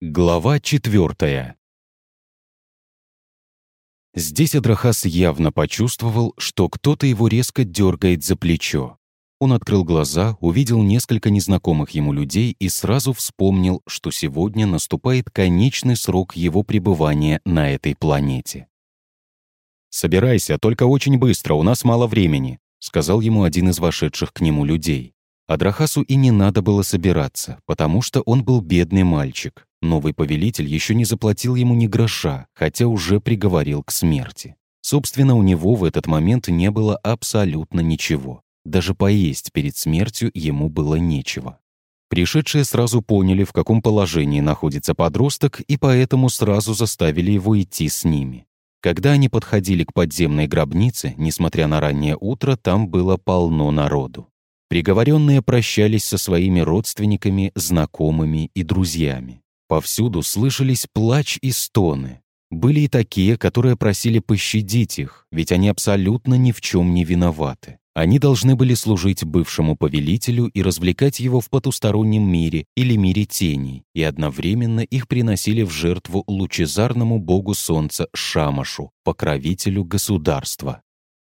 Глава четвертая. Здесь Адрахас явно почувствовал, что кто-то его резко дергает за плечо. Он открыл глаза, увидел несколько незнакомых ему людей и сразу вспомнил, что сегодня наступает конечный срок его пребывания на этой планете. «Собирайся, только очень быстро, у нас мало времени», сказал ему один из вошедших к нему людей. Адрахасу и не надо было собираться, потому что он был бедный мальчик. Новый повелитель еще не заплатил ему ни гроша, хотя уже приговорил к смерти. Собственно, у него в этот момент не было абсолютно ничего. Даже поесть перед смертью ему было нечего. Пришедшие сразу поняли, в каком положении находится подросток, и поэтому сразу заставили его идти с ними. Когда они подходили к подземной гробнице, несмотря на раннее утро, там было полно народу. Приговоренные прощались со своими родственниками, знакомыми и друзьями. Повсюду слышались плач и стоны. Были и такие, которые просили пощадить их, ведь они абсолютно ни в чем не виноваты. Они должны были служить бывшему повелителю и развлекать его в потустороннем мире или мире теней, и одновременно их приносили в жертву лучезарному богу солнца Шамашу, покровителю государства.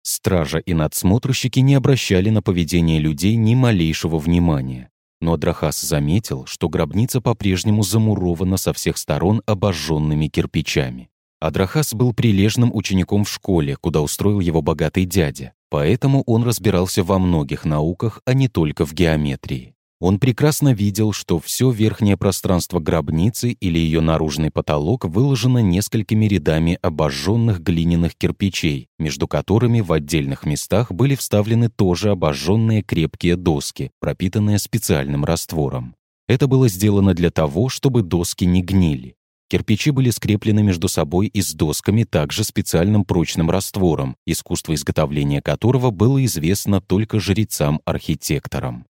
Стража и надсмотрщики не обращали на поведение людей ни малейшего внимания. Но Адрахас заметил, что гробница по-прежнему замурована со всех сторон обожженными кирпичами. Адрахас был прилежным учеником в школе, куда устроил его богатый дядя, поэтому он разбирался во многих науках, а не только в геометрии. Он прекрасно видел, что все верхнее пространство гробницы или ее наружный потолок выложено несколькими рядами обожженных глиняных кирпичей, между которыми в отдельных местах были вставлены тоже обожженные крепкие доски, пропитанные специальным раствором. Это было сделано для того, чтобы доски не гнили. Кирпичи были скреплены между собой и с досками также специальным прочным раствором, искусство изготовления которого было известно только жрецам-архитекторам.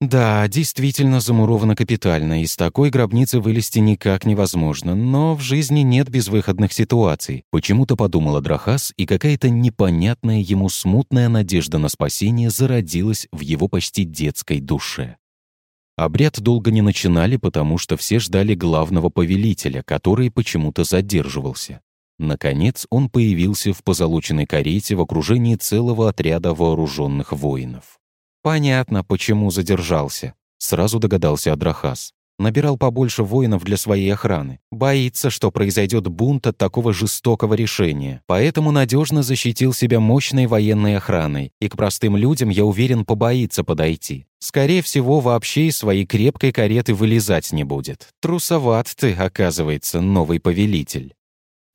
Да, действительно замуровано капитально, из такой гробницы вылезти никак невозможно, но в жизни нет безвыходных ситуаций. Почему-то подумал Адрахас, и какая-то непонятная ему смутная надежда на спасение зародилась в его почти детской душе. Обряд долго не начинали, потому что все ждали главного повелителя, который почему-то задерживался. Наконец он появился в позолоченной карете в окружении целого отряда вооруженных воинов. Понятно, почему задержался. Сразу догадался Адрахас. Набирал побольше воинов для своей охраны. Боится, что произойдет бунт от такого жестокого решения. Поэтому надежно защитил себя мощной военной охраной. И к простым людям, я уверен, побоится подойти. Скорее всего, вообще из своей крепкой кареты вылезать не будет. Трусоват ты, оказывается, новый повелитель.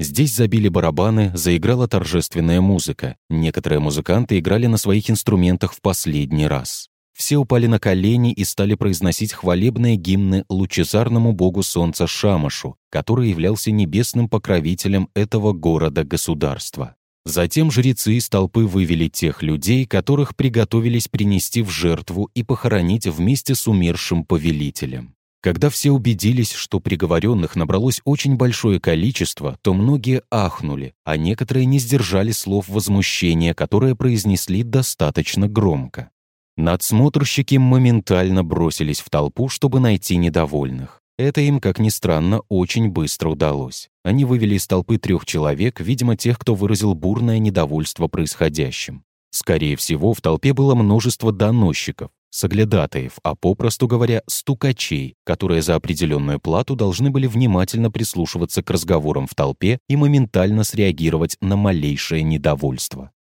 Здесь забили барабаны, заиграла торжественная музыка. Некоторые музыканты играли на своих инструментах в последний раз. Все упали на колени и стали произносить хвалебные гимны лучезарному богу солнца Шамашу, который являлся небесным покровителем этого города-государства. Затем жрецы из толпы вывели тех людей, которых приготовились принести в жертву и похоронить вместе с умершим повелителем. Когда все убедились, что приговоренных набралось очень большое количество, то многие ахнули, а некоторые не сдержали слов возмущения, которые произнесли достаточно громко. Надсмотрщики моментально бросились в толпу, чтобы найти недовольных. Это им, как ни странно, очень быстро удалось. Они вывели из толпы трех человек, видимо, тех, кто выразил бурное недовольство происходящим. Скорее всего, в толпе было множество доносчиков, соглядатаев, а попросту говоря, стукачей, которые за определенную плату должны были внимательно прислушиваться к разговорам в толпе и моментально среагировать на малейшее недовольство.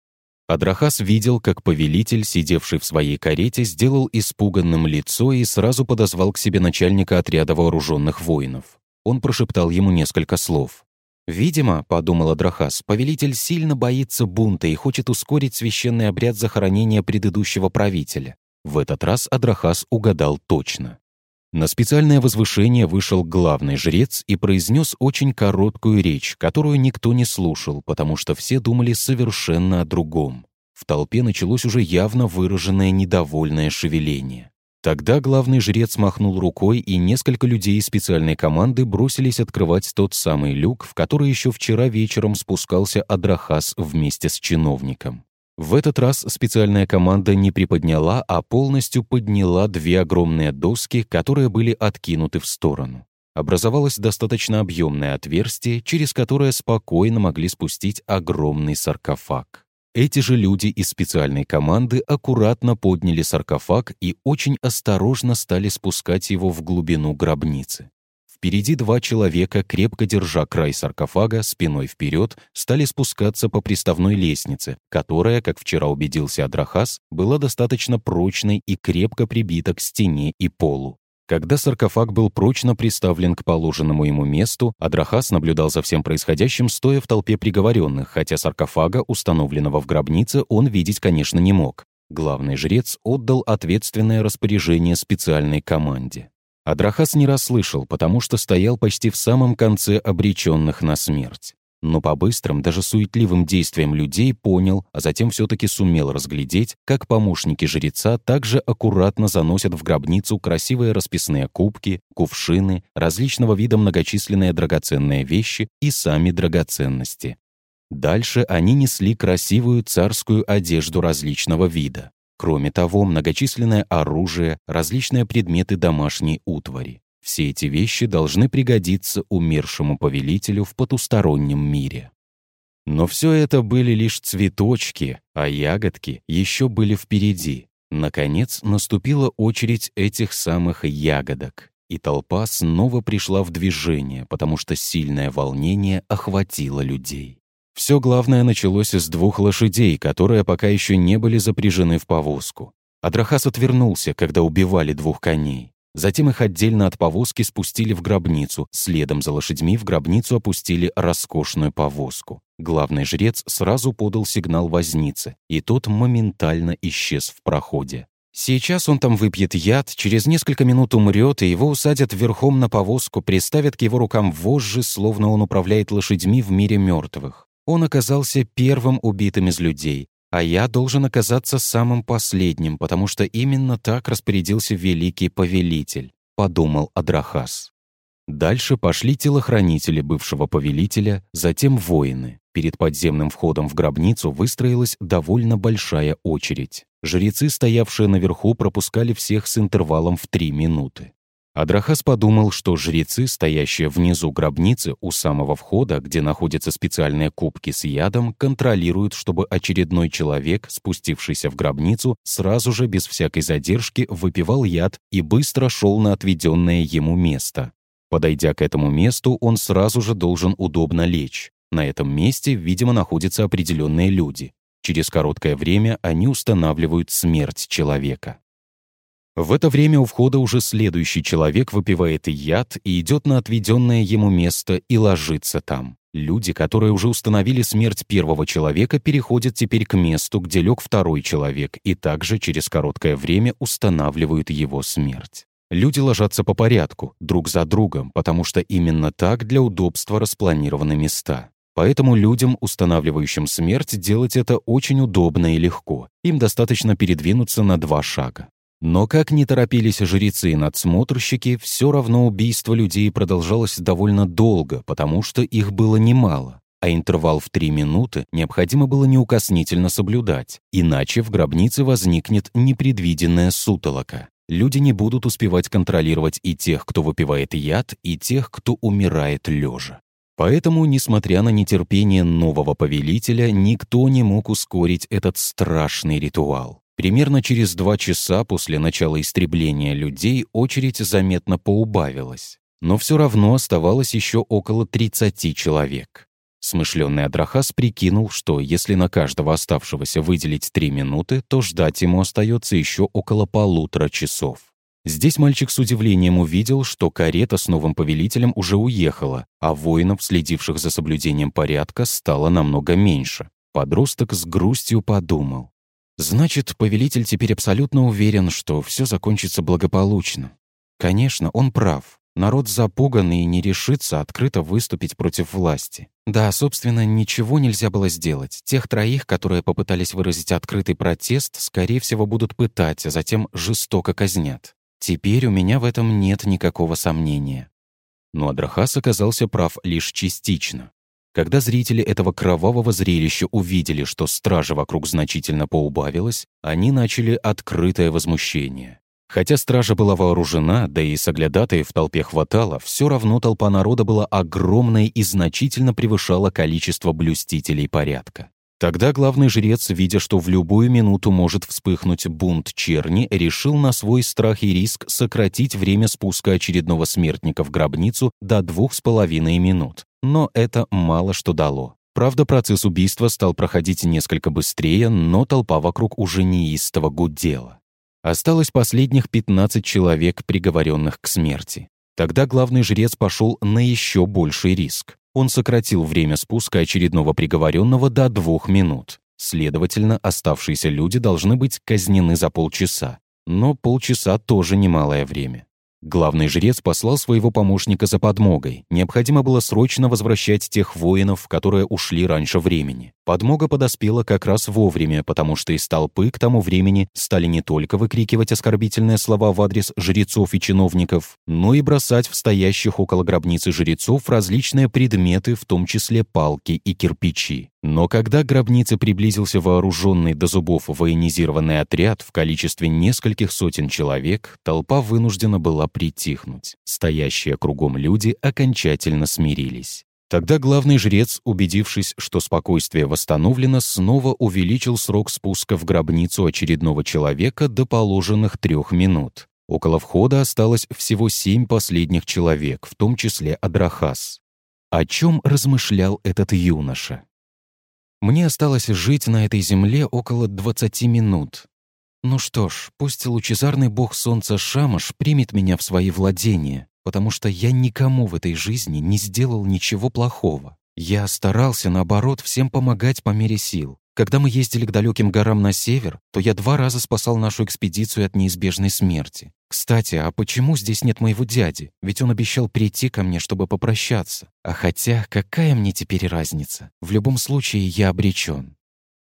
Адрахас видел, как повелитель, сидевший в своей карете, сделал испуганным лицо и сразу подозвал к себе начальника отряда вооруженных воинов. Он прошептал ему несколько слов. «Видимо, — подумал Адрахас, — повелитель сильно боится бунта и хочет ускорить священный обряд захоронения предыдущего правителя. В этот раз Адрахас угадал точно. На специальное возвышение вышел главный жрец и произнес очень короткую речь, которую никто не слушал, потому что все думали совершенно о другом. В толпе началось уже явно выраженное недовольное шевеление. Тогда главный жрец махнул рукой, и несколько людей из специальной команды бросились открывать тот самый люк, в который еще вчера вечером спускался Адрахас вместе с чиновником. В этот раз специальная команда не приподняла, а полностью подняла две огромные доски, которые были откинуты в сторону. образовалось достаточно объемное отверстие, через которое спокойно могли спустить огромный саркофаг. Эти же люди из специальной команды аккуратно подняли саркофаг и очень осторожно стали спускать его в глубину гробницы. Впереди два человека, крепко держа край саркофага, спиной вперед, стали спускаться по приставной лестнице, которая, как вчера убедился Адрахас, была достаточно прочной и крепко прибита к стене и полу. Когда саркофаг был прочно приставлен к положенному ему месту, Адрахас наблюдал за всем происходящим, стоя в толпе приговоренных, хотя саркофага, установленного в гробнице, он видеть, конечно, не мог. Главный жрец отдал ответственное распоряжение специальной команде. Адрахас не расслышал, потому что стоял почти в самом конце обреченных на смерть но по быстрым, даже суетливым действиям людей понял, а затем все-таки сумел разглядеть, как помощники жреца также аккуратно заносят в гробницу красивые расписные кубки, кувшины, различного вида многочисленные драгоценные вещи и сами драгоценности. Дальше они несли красивую царскую одежду различного вида. Кроме того, многочисленное оружие, различные предметы домашней утвари. Все эти вещи должны пригодиться умершему повелителю в потустороннем мире. Но все это были лишь цветочки, а ягодки еще были впереди. Наконец наступила очередь этих самых ягодок, и толпа снова пришла в движение, потому что сильное волнение охватило людей. Все главное началось с двух лошадей, которые пока еще не были запряжены в повозку. Адрахас отвернулся, когда убивали двух коней. Затем их отдельно от повозки спустили в гробницу, следом за лошадьми в гробницу опустили роскошную повозку. Главный жрец сразу подал сигнал вознице, и тот моментально исчез в проходе. Сейчас он там выпьет яд, через несколько минут умрет, и его усадят верхом на повозку, приставят к его рукам вожжи, словно он управляет лошадьми в мире мертвых. Он оказался первым убитым из людей, а я должен оказаться самым последним, потому что именно так распорядился великий повелитель», — подумал Адрахас. Дальше пошли телохранители бывшего повелителя, затем воины. Перед подземным входом в гробницу выстроилась довольно большая очередь. Жрецы, стоявшие наверху, пропускали всех с интервалом в три минуты. Адрахас подумал, что жрецы, стоящие внизу гробницы у самого входа, где находятся специальные кубки с ядом, контролируют, чтобы очередной человек, спустившийся в гробницу, сразу же без всякой задержки выпивал яд и быстро шел на отведенное ему место. Подойдя к этому месту, он сразу же должен удобно лечь. На этом месте, видимо, находятся определенные люди. Через короткое время они устанавливают смерть человека. В это время у входа уже следующий человек выпивает яд и идет на отведенное ему место и ложится там. Люди, которые уже установили смерть первого человека, переходят теперь к месту, где лег второй человек, и также через короткое время устанавливают его смерть. Люди ложатся по порядку, друг за другом, потому что именно так для удобства распланированы места. Поэтому людям, устанавливающим смерть, делать это очень удобно и легко. Им достаточно передвинуться на два шага. Но как не торопились жрецы и надсмотрщики, все равно убийство людей продолжалось довольно долго, потому что их было немало, а интервал в три минуты необходимо было неукоснительно соблюдать, иначе в гробнице возникнет непредвиденная сутолока. Люди не будут успевать контролировать и тех, кто выпивает яд, и тех, кто умирает лежа. Поэтому, несмотря на нетерпение нового повелителя, никто не мог ускорить этот страшный ритуал. Примерно через два часа после начала истребления людей очередь заметно поубавилась, но все равно оставалось еще около 30 человек. Смышленный Адрахас прикинул, что если на каждого оставшегося выделить три минуты, то ждать ему остается еще около полутора часов. Здесь мальчик с удивлением увидел, что карета с новым повелителем уже уехала, а воинов, следивших за соблюдением порядка, стало намного меньше. Подросток с грустью подумал. Значит, повелитель теперь абсолютно уверен, что все закончится благополучно. Конечно, он прав. Народ запуган и не решится открыто выступить против власти. Да, собственно, ничего нельзя было сделать. Тех троих, которые попытались выразить открытый протест, скорее всего, будут пытать, а затем жестоко казнят. Теперь у меня в этом нет никакого сомнения. Но Адрахас оказался прав лишь частично. Когда зрители этого кровавого зрелища увидели, что стража вокруг значительно поубавилась, они начали открытое возмущение. Хотя стража была вооружена, да и соглядатаев в толпе хватало, все равно толпа народа была огромной и значительно превышала количество блюстителей порядка. Тогда главный жрец, видя, что в любую минуту может вспыхнуть бунт черни, решил на свой страх и риск сократить время спуска очередного смертника в гробницу до двух с половиной минут. Но это мало что дало. Правда, процесс убийства стал проходить несколько быстрее, но толпа вокруг уже неистово гудела. Осталось последних 15 человек, приговоренных к смерти. Тогда главный жрец пошел на еще больший риск. Он сократил время спуска очередного приговоренного до двух минут. Следовательно, оставшиеся люди должны быть казнены за полчаса. Но полчаса тоже немалое время. Главный жрец послал своего помощника за подмогой. Необходимо было срочно возвращать тех воинов, которые ушли раньше времени. Подмога подоспела как раз вовремя, потому что из толпы к тому времени стали не только выкрикивать оскорбительные слова в адрес жрецов и чиновников, но и бросать в стоящих около гробницы жрецов различные предметы, в том числе палки и кирпичи. Но когда к гробнице приблизился вооруженный до зубов военизированный отряд в количестве нескольких сотен человек, толпа вынуждена была притихнуть. Стоящие кругом люди окончательно смирились. Тогда главный жрец, убедившись, что спокойствие восстановлено, снова увеличил срок спуска в гробницу очередного человека до положенных трех минут. Около входа осталось всего семь последних человек, в том числе Адрахас. О чем размышлял этот юноша? Мне осталось жить на этой земле около 20 минут. Ну что ж, пусть лучезарный бог солнца Шамаш примет меня в свои владения, потому что я никому в этой жизни не сделал ничего плохого. Я старался, наоборот, всем помогать по мере сил. Когда мы ездили к далеким горам на север, то я два раза спасал нашу экспедицию от неизбежной смерти. Кстати, а почему здесь нет моего дяди? Ведь он обещал прийти ко мне, чтобы попрощаться. А хотя, какая мне теперь разница? В любом случае, я обречен.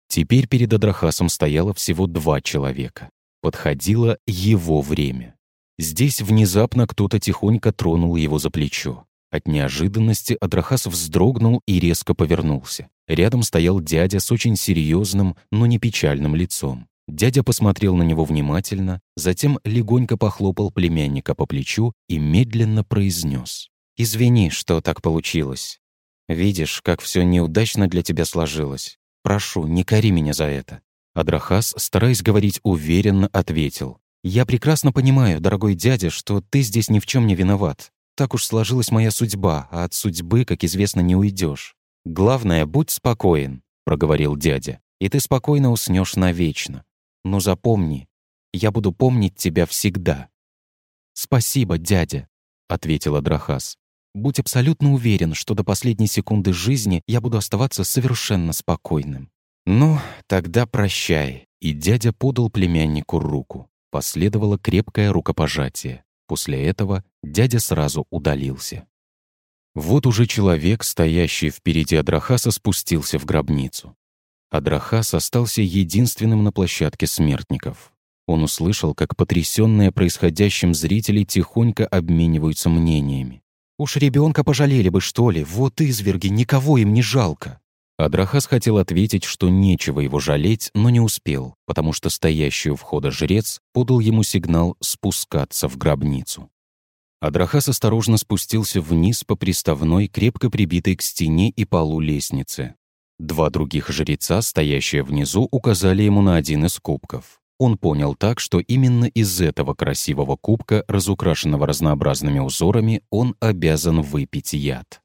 Теперь перед Адрахасом стояло всего два человека. Подходило его время. Здесь внезапно кто-то тихонько тронул его за плечо. От неожиданности Адрахас вздрогнул и резко повернулся. Рядом стоял дядя с очень серьезным, но не печальным лицом. Дядя посмотрел на него внимательно, затем легонько похлопал племянника по плечу и медленно произнес. «Извини, что так получилось. Видишь, как все неудачно для тебя сложилось. Прошу, не кори меня за это». Адрахас, стараясь говорить уверенно, ответил. «Я прекрасно понимаю, дорогой дядя, что ты здесь ни в чем не виноват. Так уж сложилась моя судьба, а от судьбы, как известно, не уйдешь. Главное, будь спокоен, проговорил дядя, и ты спокойно уснешь навечно. Но запомни, я буду помнить тебя всегда. Спасибо, дядя, ответила Драхас. Будь абсолютно уверен, что до последней секунды жизни я буду оставаться совершенно спокойным. Ну, тогда прощай. И дядя подал племяннику руку. Последовало крепкое рукопожатие. После этого дядя сразу удалился. Вот уже человек, стоящий впереди Адрахаса, спустился в гробницу. Адрахас остался единственным на площадке смертников. Он услышал, как потрясенные происходящим зрители тихонько обмениваются мнениями. «Уж ребенка пожалели бы, что ли? Вот изверги, никого им не жалко!» Адрахас хотел ответить, что нечего его жалеть, но не успел, потому что стоящий у входа жрец подал ему сигнал спускаться в гробницу. Адрахас осторожно спустился вниз по приставной, крепко прибитой к стене и полу лестницы. Два других жреца, стоящие внизу, указали ему на один из кубков. Он понял так, что именно из этого красивого кубка, разукрашенного разнообразными узорами, он обязан выпить яд.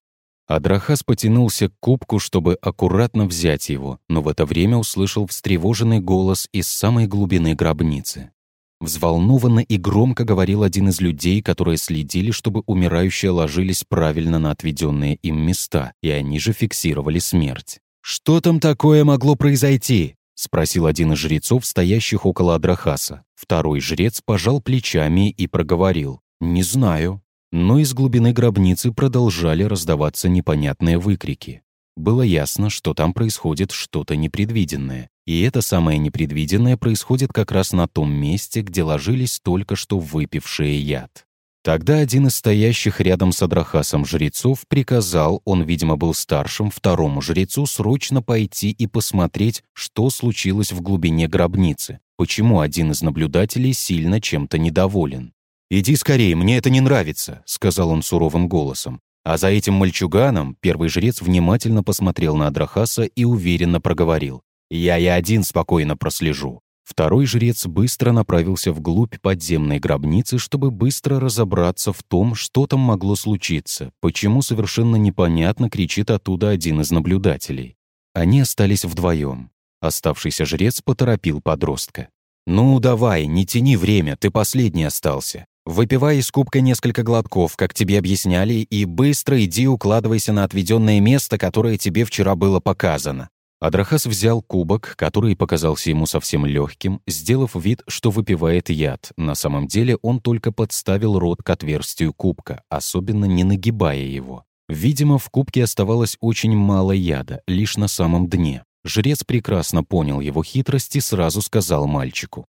Адрахас потянулся к кубку, чтобы аккуратно взять его, но в это время услышал встревоженный голос из самой глубины гробницы. Взволнованно и громко говорил один из людей, которые следили, чтобы умирающие ложились правильно на отведенные им места, и они же фиксировали смерть. «Что там такое могло произойти?» — спросил один из жрецов, стоящих около Адрахаса. Второй жрец пожал плечами и проговорил. «Не знаю но из глубины гробницы продолжали раздаваться непонятные выкрики. Было ясно, что там происходит что-то непредвиденное, и это самое непредвиденное происходит как раз на том месте, где ложились только что выпившие яд. Тогда один из стоящих рядом с Адрахасом жрецов приказал, он, видимо, был старшим, второму жрецу срочно пойти и посмотреть, что случилось в глубине гробницы, почему один из наблюдателей сильно чем-то недоволен. «Иди скорее, мне это не нравится», — сказал он суровым голосом. А за этим мальчуганом первый жрец внимательно посмотрел на Адрахаса и уверенно проговорил. «Я и один спокойно прослежу». Второй жрец быстро направился вглубь подземной гробницы, чтобы быстро разобраться в том, что там могло случиться, почему совершенно непонятно кричит оттуда один из наблюдателей. Они остались вдвоем. Оставшийся жрец поторопил подростка. «Ну, давай, не тяни время, ты последний остался. Выпивай из кубка несколько глотков, как тебе объясняли, и быстро иди укладывайся на отведенное место, которое тебе вчера было показано. Адрахас взял кубок, который показался ему совсем легким, сделав вид, что выпивает яд. На самом деле он только подставил рот к отверстию кубка, особенно не нагибая его. Видимо, в кубке оставалось очень мало яда, лишь на самом дне. Жрец прекрасно понял его хитрость и сразу сказал мальчику.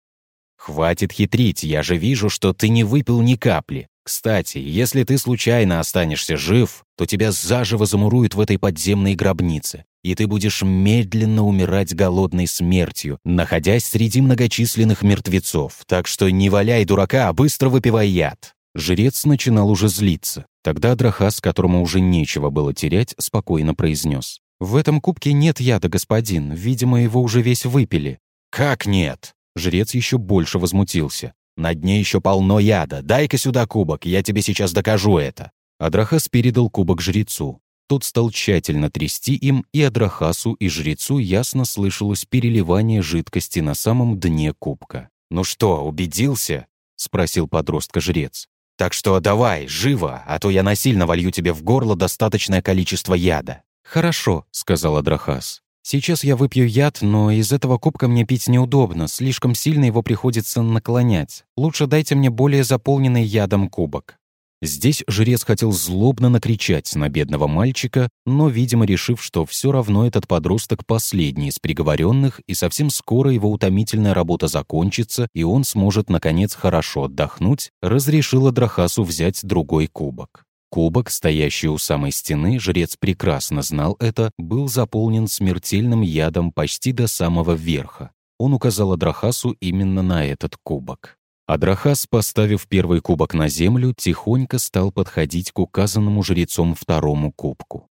«Хватит хитрить, я же вижу, что ты не выпил ни капли. Кстати, если ты случайно останешься жив, то тебя заживо замуруют в этой подземной гробнице, и ты будешь медленно умирать голодной смертью, находясь среди многочисленных мертвецов. Так что не валяй дурака, а быстро выпивай яд». Жрец начинал уже злиться. Тогда Драхас, которому уже нечего было терять, спокойно произнес. «В этом кубке нет яда, господин. Видимо, его уже весь выпили». «Как нет?» Жрец еще больше возмутился. «На дне еще полно яда. Дай-ка сюда кубок, я тебе сейчас докажу это». Адрахас передал кубок жрецу. Тот стал тщательно трясти им, и Адрахасу и жрецу ясно слышалось переливание жидкости на самом дне кубка. «Ну что, убедился?» — спросил подростка жрец. «Так что давай, живо, а то я насильно волью тебе в горло достаточное количество яда». «Хорошо», — сказал Адрахас. Сейчас я выпью яд, но из этого кубка мне пить неудобно, слишком сильно его приходится наклонять. Лучше дайте мне более заполненный ядом кубок». Здесь жрец хотел злобно накричать на бедного мальчика, но, видимо, решив, что все равно этот подросток последний из приговоренных, и совсем скоро его утомительная работа закончится, и он сможет, наконец, хорошо отдохнуть, разрешил Адрахасу взять другой кубок. Кубок, стоящий у самой стены, жрец прекрасно знал это, был заполнен смертельным ядом почти до самого верха. Он указал Адрахасу именно на этот кубок. Адрахас, поставив первый кубок на землю, тихонько стал подходить к указанному жрецом второму кубку.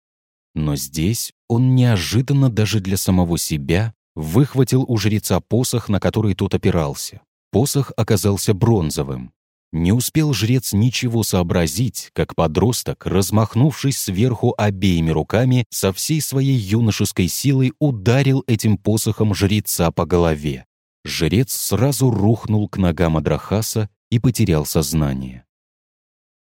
Но здесь он неожиданно даже для самого себя выхватил у жреца посох, на который тот опирался. Посох оказался бронзовым. Не успел жрец ничего сообразить, как подросток, размахнувшись сверху обеими руками, со всей своей юношеской силой ударил этим посохом жреца по голове. Жрец сразу рухнул к ногам Адрахаса и потерял сознание.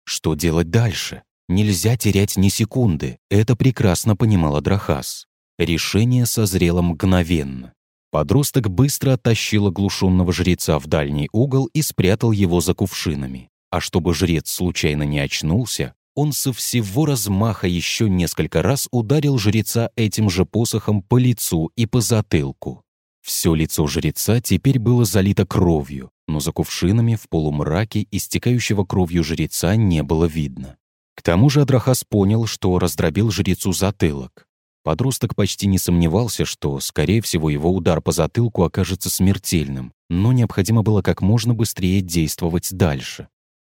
Что делать дальше? Нельзя терять ни секунды, это прекрасно понимал Адрахас. Решение созрело мгновенно. Подросток быстро оттащил оглушенного жреца в дальний угол и спрятал его за кувшинами. А чтобы жрец случайно не очнулся, он со всего размаха еще несколько раз ударил жреца этим же посохом по лицу и по затылку. Все лицо жреца теперь было залито кровью, но за кувшинами в полумраке истекающего кровью жреца не было видно. К тому же Адрахас понял, что раздробил жрецу затылок. Подросток почти не сомневался, что, скорее всего, его удар по затылку окажется смертельным, но необходимо было как можно быстрее действовать дальше.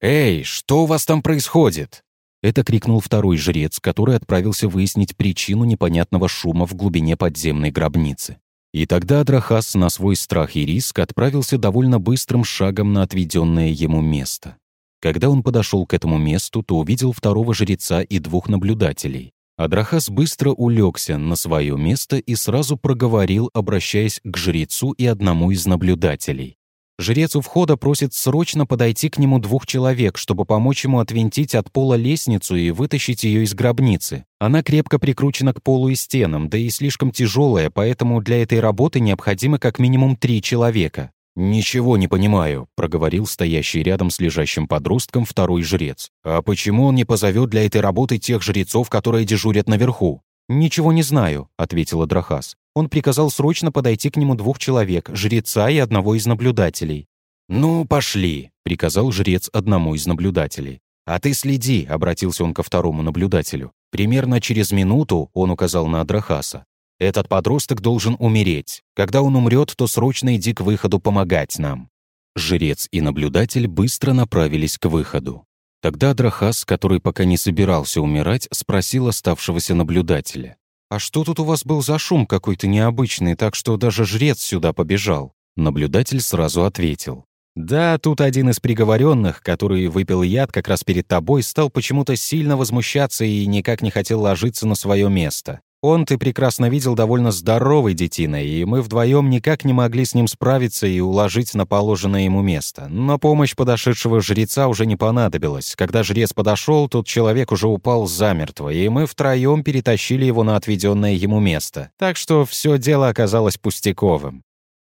«Эй, что у вас там происходит?» Это крикнул второй жрец, который отправился выяснить причину непонятного шума в глубине подземной гробницы. И тогда Адрахас на свой страх и риск отправился довольно быстрым шагом на отведенное ему место. Когда он подошел к этому месту, то увидел второго жреца и двух наблюдателей. Адрахас быстро улегся на свое место и сразу проговорил, обращаясь к жрецу и одному из наблюдателей. Жрец у входа просит срочно подойти к нему двух человек, чтобы помочь ему отвинтить от пола лестницу и вытащить ее из гробницы. Она крепко прикручена к полу и стенам, да и слишком тяжелая, поэтому для этой работы необходимо как минимум три человека. «Ничего не понимаю», — проговорил стоящий рядом с лежащим подростком второй жрец. «А почему он не позовет для этой работы тех жрецов, которые дежурят наверху?» «Ничего не знаю», — ответила Драхас. Он приказал срочно подойти к нему двух человек, жреца и одного из наблюдателей. «Ну, пошли», — приказал жрец одному из наблюдателей. «А ты следи», — обратился он ко второму наблюдателю. «Примерно через минуту», — он указал на Адрахаса, Этот подросток должен умереть. Когда он умрет, то срочно иди к выходу помогать нам». Жрец и наблюдатель быстро направились к выходу. Тогда Адрахас, который пока не собирался умирать, спросил оставшегося наблюдателя. «А что тут у вас был за шум какой-то необычный, так что даже жрец сюда побежал?» Наблюдатель сразу ответил. «Да, тут один из приговоренных, который выпил яд как раз перед тобой, стал почему-то сильно возмущаться и никак не хотел ложиться на свое место. Он, ты прекрасно видел, довольно здоровый детина, и мы вдвоем никак не могли с ним справиться и уложить на положенное ему место. Но помощь подошедшего жреца уже не понадобилась. Когда жрец подошел, тот человек уже упал замертво, и мы втроем перетащили его на отведенное ему место. Так что все дело оказалось пустяковым.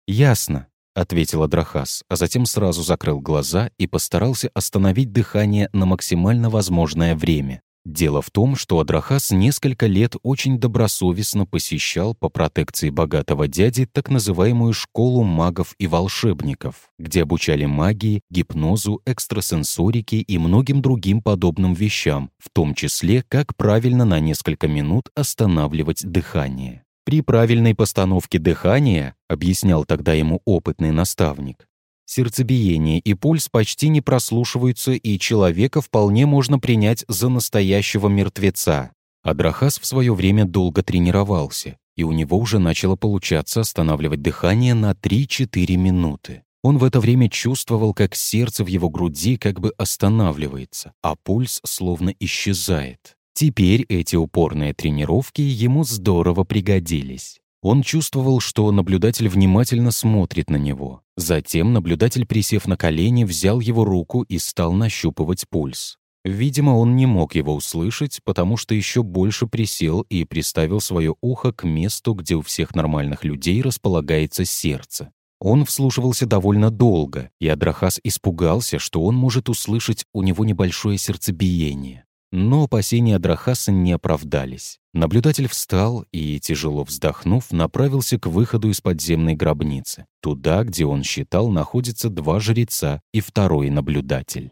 «Ясно», — ответил Адрахас, а затем сразу закрыл глаза и постарался остановить дыхание на максимально возможное время. Дело в том, что Адрахас несколько лет очень добросовестно посещал по протекции богатого дяди так называемую школу магов и волшебников, где обучали магии, гипнозу, экстрасенсорике и многим другим подобным вещам, в том числе, как правильно на несколько минут останавливать дыхание. При правильной постановке дыхания, объяснял тогда ему опытный наставник, Сердцебиение и пульс почти не прослушиваются, и человека вполне можно принять за настоящего мертвеца. Адрахас в свое время долго тренировался, и у него уже начало получаться останавливать дыхание на 3-4 минуты. Он в это время чувствовал, как сердце в его груди как бы останавливается, а пульс словно исчезает. Теперь эти упорные тренировки ему здорово пригодились. Он чувствовал, что наблюдатель внимательно смотрит на него. Затем наблюдатель, присев на колени, взял его руку и стал нащупывать пульс. Видимо, он не мог его услышать, потому что еще больше присел и приставил свое ухо к месту, где у всех нормальных людей располагается сердце. Он вслушивался довольно долго, и Адрахас испугался, что он может услышать у него небольшое сердцебиение. Но опасения Адрахаса не оправдались. Наблюдатель встал и, тяжело вздохнув, направился к выходу из подземной гробницы, туда, где он считал находится два жреца и второй наблюдатель.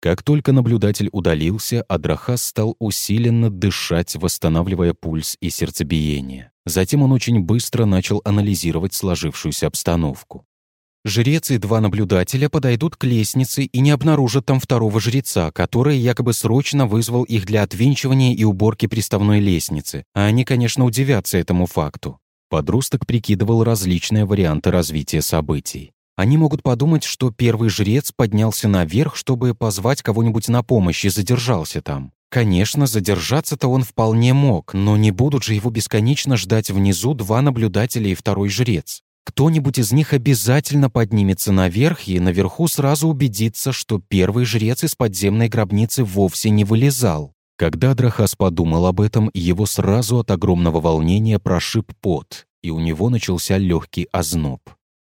Как только наблюдатель удалился, Адрахас стал усиленно дышать, восстанавливая пульс и сердцебиение. Затем он очень быстро начал анализировать сложившуюся обстановку. Жрец и два наблюдателя подойдут к лестнице и не обнаружат там второго жреца, который якобы срочно вызвал их для отвинчивания и уборки приставной лестницы. А они, конечно, удивятся этому факту. Подросток прикидывал различные варианты развития событий. Они могут подумать, что первый жрец поднялся наверх, чтобы позвать кого-нибудь на помощь и задержался там. Конечно, задержаться-то он вполне мог, но не будут же его бесконечно ждать внизу два наблюдателя и второй жрец. Кто-нибудь из них обязательно поднимется наверх и наверху сразу убедится, что первый жрец из подземной гробницы вовсе не вылезал. Когда Драхас подумал об этом, его сразу от огромного волнения прошиб пот, и у него начался легкий озноб.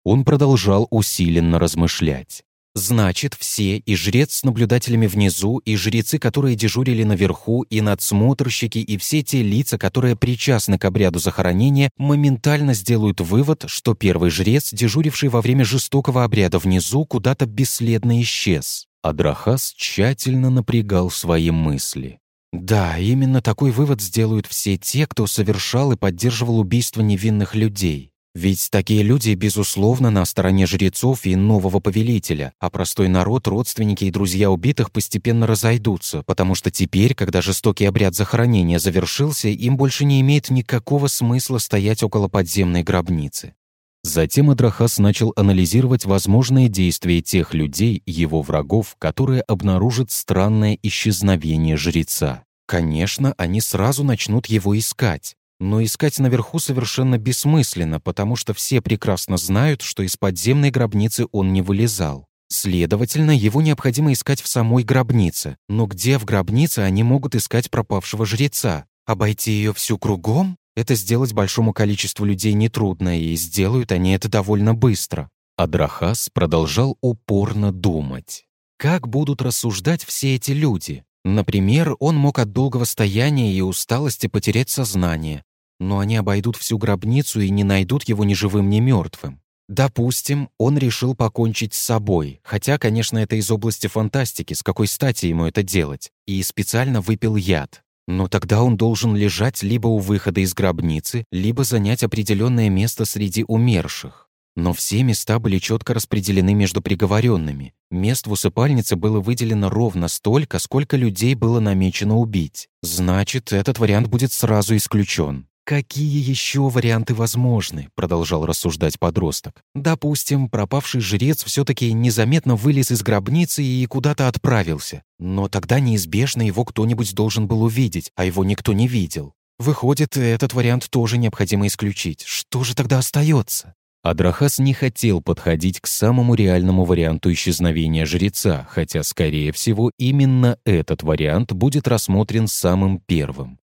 Он продолжал усиленно размышлять. Значит, все, и жрец с наблюдателями внизу, и жрецы, которые дежурили наверху, и надсмотрщики, и все те лица, которые причастны к обряду захоронения, моментально сделают вывод, что первый жрец, дежуривший во время жестокого обряда внизу, куда-то бесследно исчез. Адрахас тщательно напрягал свои мысли. Да, именно такой вывод сделают все те, кто совершал и поддерживал убийство невинных людей. Ведь такие люди, безусловно, на стороне жрецов и нового повелителя, а простой народ, родственники и друзья убитых постепенно разойдутся, потому что теперь, когда жестокий обряд захоронения завершился, им больше не имеет никакого смысла стоять около подземной гробницы. Затем Адрахас начал анализировать возможные действия тех людей, его врагов, которые обнаружат странное исчезновение жреца. Конечно, они сразу начнут его искать. Но искать наверху совершенно бессмысленно, потому что все прекрасно знают, что из подземной гробницы он не вылезал. Следовательно, его необходимо искать в самой гробнице. Но где в гробнице они могут искать пропавшего жреца? Обойти ее всю кругом? Это сделать большому количеству людей нетрудно, и сделают они это довольно быстро. Адрахас продолжал упорно думать. Как будут рассуждать все эти люди? Например, он мог от долгого стояния и усталости потерять сознание, но они обойдут всю гробницу и не найдут его ни живым, ни мертвым. Допустим, он решил покончить с собой, хотя, конечно, это из области фантастики, с какой стати ему это делать, и специально выпил яд. Но тогда он должен лежать либо у выхода из гробницы, либо занять определенное место среди умерших. Но все места были четко распределены между приговоренными. Мест в усыпальнице было выделено ровно столько, сколько людей было намечено убить. Значит, этот вариант будет сразу исключен. «Какие еще варианты возможны?» — продолжал рассуждать подросток. «Допустим, пропавший жрец все-таки незаметно вылез из гробницы и куда-то отправился. Но тогда неизбежно его кто-нибудь должен был увидеть, а его никто не видел. Выходит, этот вариант тоже необходимо исключить. Что же тогда остается? Адрахас не хотел подходить к самому реальному варианту исчезновения жреца, хотя, скорее всего, именно этот вариант будет рассмотрен самым первым.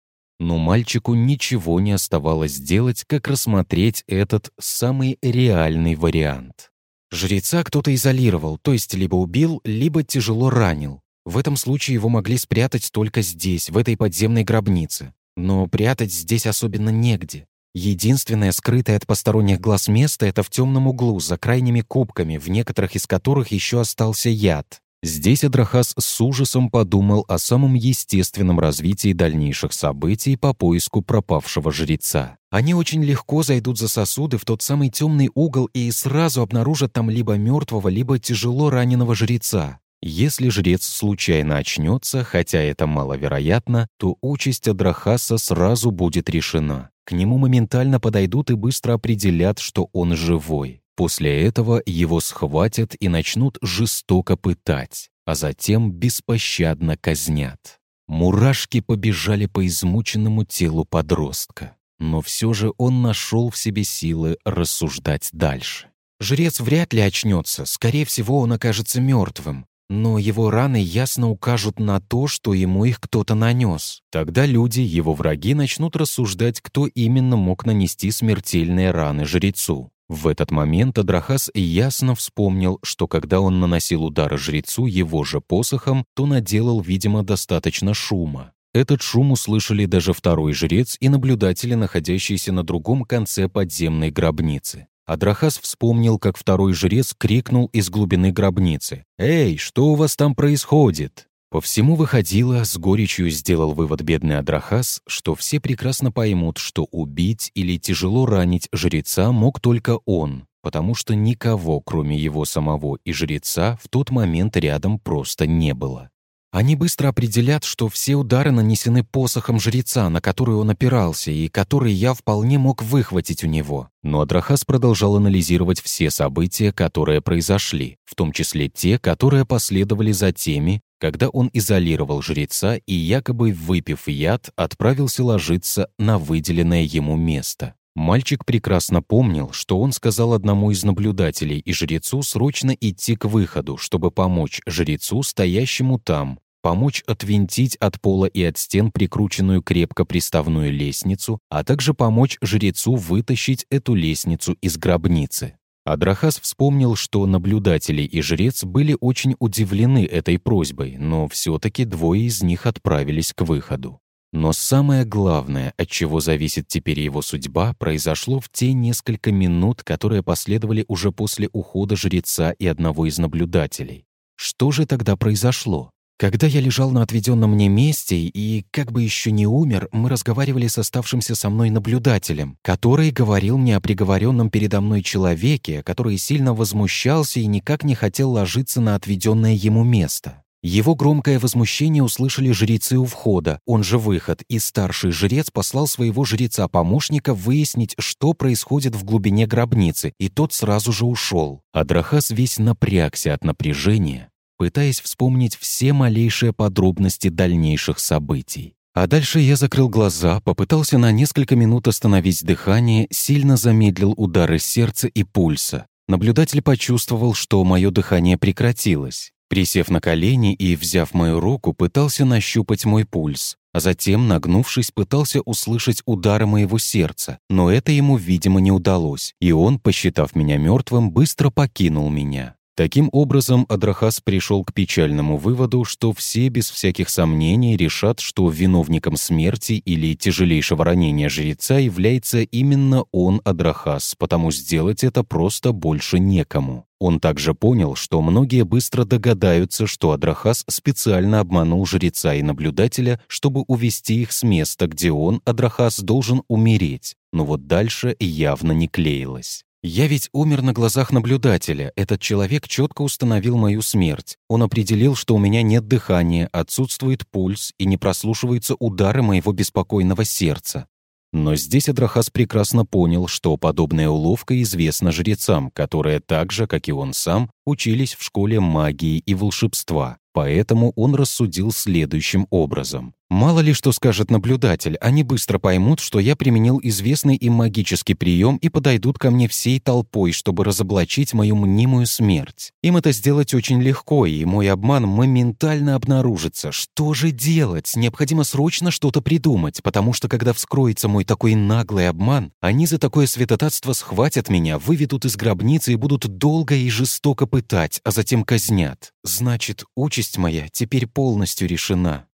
Но мальчику ничего не оставалось делать, как рассмотреть этот самый реальный вариант. Жреца кто-то изолировал, то есть либо убил, либо тяжело ранил. В этом случае его могли спрятать только здесь, в этой подземной гробнице. Но прятать здесь особенно негде. Единственное скрытое от посторонних глаз место — это в темном углу, за крайними кубками, в некоторых из которых еще остался яд. Здесь Адрахас с ужасом подумал о самом естественном развитии дальнейших событий по поиску пропавшего жреца. Они очень легко зайдут за сосуды в тот самый темный угол и сразу обнаружат там либо мертвого, либо тяжело раненого жреца. Если жрец случайно очнется, хотя это маловероятно, то участь Адрахаса сразу будет решена. К нему моментально подойдут и быстро определят, что он живой. После этого его схватят и начнут жестоко пытать, а затем беспощадно казнят. Мурашки побежали по измученному телу подростка. Но все же он нашел в себе силы рассуждать дальше. Жрец вряд ли очнется, скорее всего, он окажется мертвым. Но его раны ясно укажут на то, что ему их кто-то нанес. Тогда люди, его враги, начнут рассуждать, кто именно мог нанести смертельные раны жрецу. В этот момент Адрахас ясно вспомнил, что когда он наносил удары жрецу его же посохом, то наделал, видимо, достаточно шума. Этот шум услышали даже второй жрец и наблюдатели, находящиеся на другом конце подземной гробницы. Адрахас вспомнил, как второй жрец крикнул из глубины гробницы. «Эй, что у вас там происходит?» По всему выходило, с горечью сделал вывод бедный Адрахас, что все прекрасно поймут, что убить или тяжело ранить жреца мог только он, потому что никого, кроме его самого и жреца, в тот момент рядом просто не было. Они быстро определят, что все удары нанесены посохом жреца, на который он опирался, и который я вполне мог выхватить у него. Но Адрахас продолжал анализировать все события, которые произошли, в том числе те, которые последовали за теми, когда он изолировал жреца и, якобы выпив яд, отправился ложиться на выделенное ему место. Мальчик прекрасно помнил, что он сказал одному из наблюдателей и жрецу срочно идти к выходу, чтобы помочь жрецу, стоящему там, помочь отвинтить от пола и от стен прикрученную крепко приставную лестницу, а также помочь жрецу вытащить эту лестницу из гробницы. Адрахас вспомнил, что наблюдатели и жрец были очень удивлены этой просьбой, но все-таки двое из них отправились к выходу. Но самое главное, от чего зависит теперь его судьба, произошло в те несколько минут, которые последовали уже после ухода жреца и одного из наблюдателей. Что же тогда произошло? Когда я лежал на отведенном мне месте и как бы еще не умер, мы разговаривали с оставшимся со мной наблюдателем, который говорил мне о приговоренном передо мной человеке, который сильно возмущался и никак не хотел ложиться на отведенное ему место. Его громкое возмущение услышали жрецы у входа, он же выход, и старший жрец послал своего жреца-помощника выяснить, что происходит в глубине гробницы, и тот сразу же ушел. Адрахас весь напрягся от напряжения, пытаясь вспомнить все малейшие подробности дальнейших событий. А дальше я закрыл глаза, попытался на несколько минут остановить дыхание, сильно замедлил удары сердца и пульса. Наблюдатель почувствовал, что мое дыхание прекратилось. Присев на колени и взяв мою руку, пытался нащупать мой пульс, а затем, нагнувшись, пытался услышать удары моего сердца, но это ему, видимо, не удалось, и он, посчитав меня мертвым, быстро покинул меня. Таким образом, Адрахас пришел к печальному выводу, что все без всяких сомнений решат, что виновником смерти или тяжелейшего ранения жреца является именно он, Адрахас, потому сделать это просто больше некому. Он также понял, что многие быстро догадаются, что Адрахас специально обманул жреца и наблюдателя, чтобы увести их с места, где он, Адрахас, должен умереть. Но вот дальше явно не клеилось. Я ведь умер на глазах наблюдателя. Этот человек четко установил мою смерть. Он определил, что у меня нет дыхания, отсутствует пульс и не прослушиваются удары моего беспокойного сердца. Но здесь Адрахас прекрасно понял, что подобная уловка известна жрецам, которые так же, как и он сам, учились в школе магии и волшебства. Поэтому он рассудил следующим образом. Мало ли что скажет наблюдатель, они быстро поймут, что я применил известный им магический прием и подойдут ко мне всей толпой, чтобы разоблачить мою мнимую смерть. Им это сделать очень легко, и мой обман моментально обнаружится. Что же делать? Необходимо срочно что-то придумать, потому что когда вскроется мой такой наглый обман, они за такое святотатство схватят меня, выведут из гробницы и будут долго и жестоко пытать, а затем казнят. Значит, участь моя теперь полностью решена.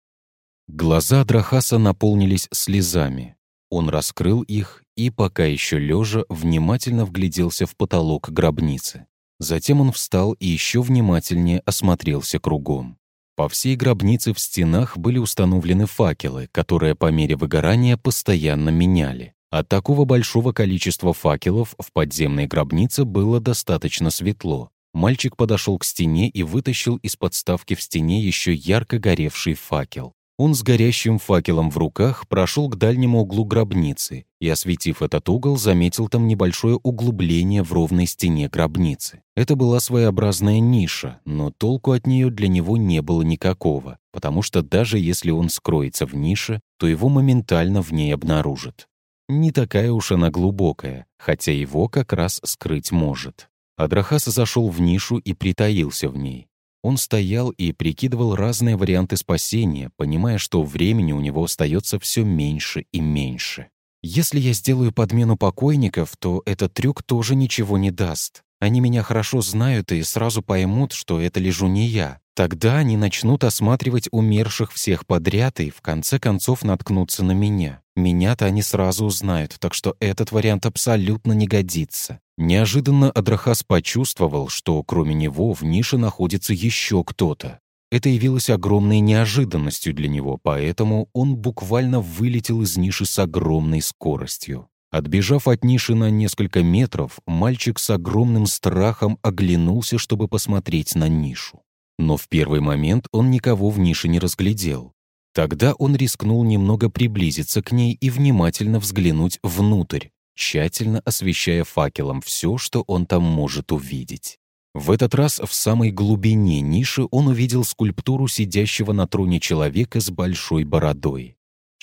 Глаза Драхаса наполнились слезами. Он раскрыл их и, пока еще лежа, внимательно вгляделся в потолок гробницы. Затем он встал и еще внимательнее осмотрелся кругом. По всей гробнице в стенах были установлены факелы, которые по мере выгорания постоянно меняли. От такого большого количества факелов в подземной гробнице было достаточно светло. Мальчик подошел к стене и вытащил из подставки в стене еще ярко горевший факел. Он с горящим факелом в руках прошел к дальнему углу гробницы и, осветив этот угол, заметил там небольшое углубление в ровной стене гробницы. Это была своеобразная ниша, но толку от нее для него не было никакого, потому что даже если он скроется в нише, то его моментально в ней обнаружат. Не такая уж она глубокая, хотя его как раз скрыть может. Адрахас зашел в нишу и притаился в ней. Он стоял и прикидывал разные варианты спасения, понимая, что времени у него остается все меньше и меньше. Если я сделаю подмену покойников, то этот трюк тоже ничего не даст. Они меня хорошо знают и сразу поймут, что это лежу не я. Тогда они начнут осматривать умерших всех подряд и в конце концов наткнутся на меня. Меня-то они сразу узнают, так что этот вариант абсолютно не годится. Неожиданно Адрахас почувствовал, что кроме него в нише находится еще кто-то. Это явилось огромной неожиданностью для него, поэтому он буквально вылетел из ниши с огромной скоростью. Отбежав от ниши на несколько метров, мальчик с огромным страхом оглянулся, чтобы посмотреть на нишу. Но в первый момент он никого в нише не разглядел. Тогда он рискнул немного приблизиться к ней и внимательно взглянуть внутрь, тщательно освещая факелом все, что он там может увидеть. В этот раз в самой глубине ниши он увидел скульптуру сидящего на троне человека с большой бородой.